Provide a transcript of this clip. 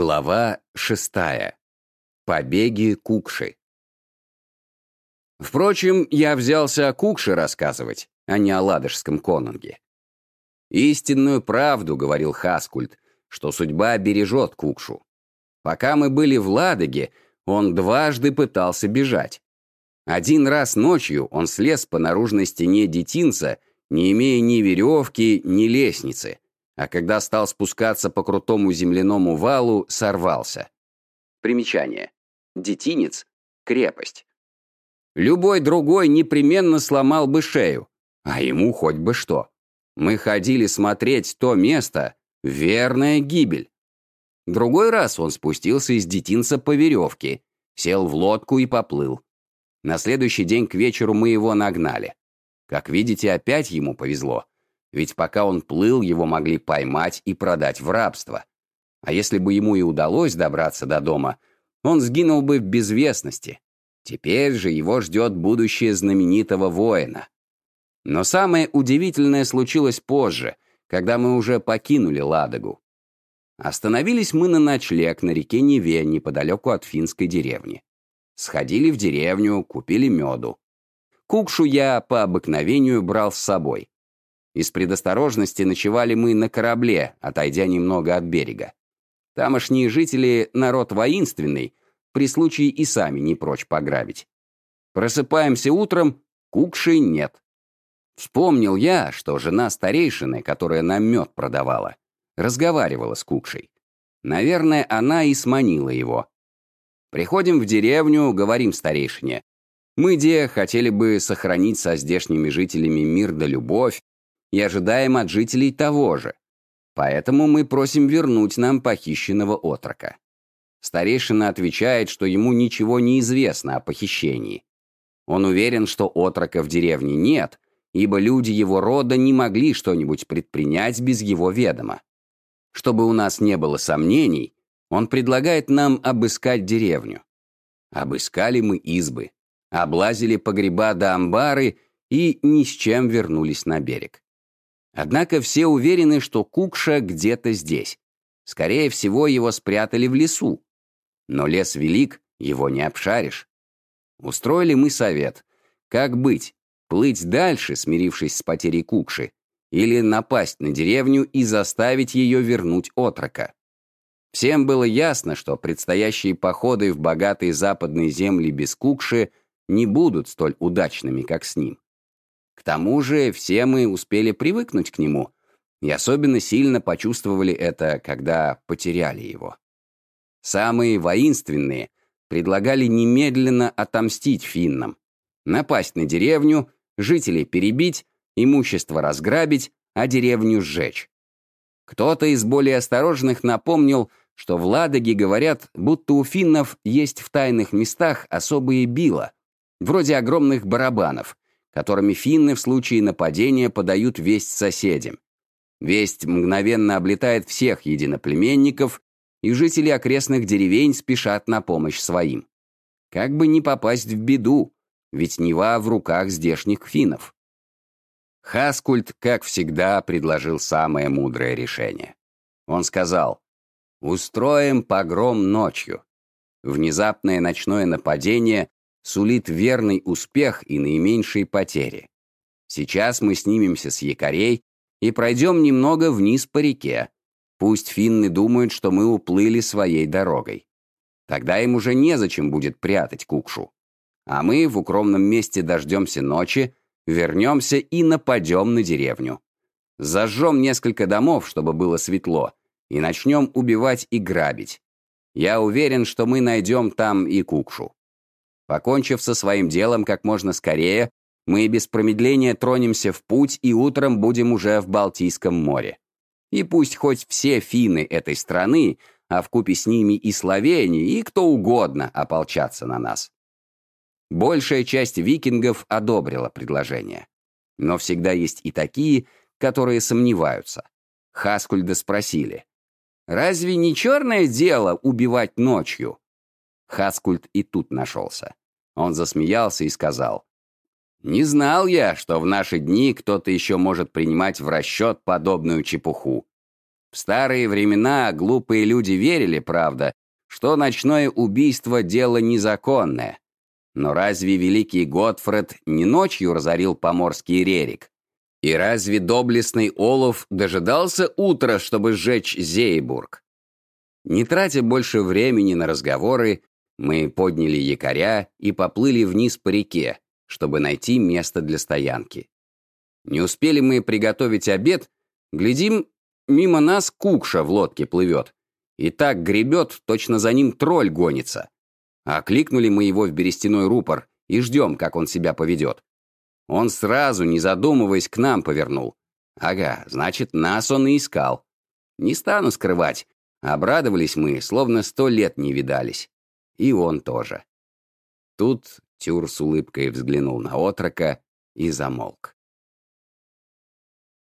Глава шестая. Побеги Кукши. Впрочем, я взялся о Кукше рассказывать, а не о ладожском конунге. «Истинную правду», — говорил Хаскульт, — «что судьба бережет Кукшу. Пока мы были в Ладоге, он дважды пытался бежать. Один раз ночью он слез по наружной стене детинца, не имея ни веревки, ни лестницы, а когда стал спускаться по крутому земляному валу, сорвался. Примечание. Детинец — крепость. Любой другой непременно сломал бы шею, а ему хоть бы что. Мы ходили смотреть то место — верная гибель. Другой раз он спустился из детинца по веревке, сел в лодку и поплыл. На следующий день к вечеру мы его нагнали. Как видите, опять ему повезло. Ведь пока он плыл, его могли поймать и продать в рабство. А если бы ему и удалось добраться до дома, он сгинул бы в безвестности. Теперь же его ждет будущее знаменитого воина. Но самое удивительное случилось позже, когда мы уже покинули Ладогу. Остановились мы на ночлег на реке Неве, неподалеку от финской деревни. Сходили в деревню, купили меду. Кукшу я по обыкновению брал с собой. Из предосторожности ночевали мы на корабле, отойдя немного от берега. Тамошние жители — народ воинственный, при случае и сами не прочь пограбить. Просыпаемся утром, кукши нет. Вспомнил я, что жена старейшины, которая нам мед продавала, разговаривала с кукшей. Наверное, она и сманила его. Приходим в деревню, говорим старейшине. Мы, де, хотели бы сохранить со здешними жителями мир да любовь, и ожидаем от жителей того же. Поэтому мы просим вернуть нам похищенного отрока. Старейшина отвечает, что ему ничего не известно о похищении. Он уверен, что отрока в деревне нет, ибо люди его рода не могли что-нибудь предпринять без его ведома. Чтобы у нас не было сомнений, он предлагает нам обыскать деревню. Обыскали мы избы, облазили погреба до амбары и ни с чем вернулись на берег. Однако все уверены, что Кукша где-то здесь. Скорее всего, его спрятали в лесу. Но лес велик, его не обшаришь. Устроили мы совет. Как быть? Плыть дальше, смирившись с потерей Кукши, или напасть на деревню и заставить ее вернуть отрока? Всем было ясно, что предстоящие походы в богатые западные земли без Кукши не будут столь удачными, как с ним. К тому же все мы успели привыкнуть к нему, и особенно сильно почувствовали это, когда потеряли его. Самые воинственные предлагали немедленно отомстить финнам, напасть на деревню, жителей перебить, имущество разграбить, а деревню сжечь. Кто-то из более осторожных напомнил, что в Ладоге говорят, будто у финнов есть в тайных местах особые била, вроде огромных барабанов, которыми финны в случае нападения подают весть соседям. Весть мгновенно облетает всех единоплеменников, и жители окрестных деревень спешат на помощь своим. Как бы не попасть в беду, ведь Нева в руках здешних финнов. Хаскульт, как всегда, предложил самое мудрое решение. Он сказал, «Устроим погром ночью». Внезапное ночное нападение сулит верный успех и наименьшие потери. Сейчас мы снимемся с якорей и пройдем немного вниз по реке. Пусть финны думают, что мы уплыли своей дорогой. Тогда им уже незачем будет прятать кукшу. А мы в укромном месте дождемся ночи, вернемся и нападем на деревню. Зажжем несколько домов, чтобы было светло, и начнем убивать и грабить. Я уверен, что мы найдем там и кукшу. Покончив со своим делом как можно скорее, мы без промедления тронемся в путь и утром будем уже в Балтийском море. И пусть хоть все финны этой страны, а вкупе с ними и Словении, и кто угодно ополчатся на нас. Большая часть викингов одобрила предложение. Но всегда есть и такие, которые сомневаются. Хаскульда спросили, «Разве не черное дело убивать ночью?» Хаскульт и тут нашелся. Он засмеялся и сказал, «Не знал я, что в наши дни кто-то еще может принимать в расчет подобную чепуху. В старые времена глупые люди верили, правда, что ночное убийство — дело незаконное. Но разве великий Готфред не ночью разорил поморский рерик? И разве доблестный Олов дожидался утра, чтобы сжечь Зейбург? Не тратя больше времени на разговоры, мы подняли якоря и поплыли вниз по реке, чтобы найти место для стоянки. Не успели мы приготовить обед, глядим, мимо нас кукша в лодке плывет. И так гребет, точно за ним тролль гонится. Окликнули мы его в берестяной рупор и ждем, как он себя поведет. Он сразу, не задумываясь, к нам повернул. Ага, значит, нас он и искал. Не стану скрывать, обрадовались мы, словно сто лет не видались. И он тоже. Тут Тюр с улыбкой взглянул на отрока и замолк.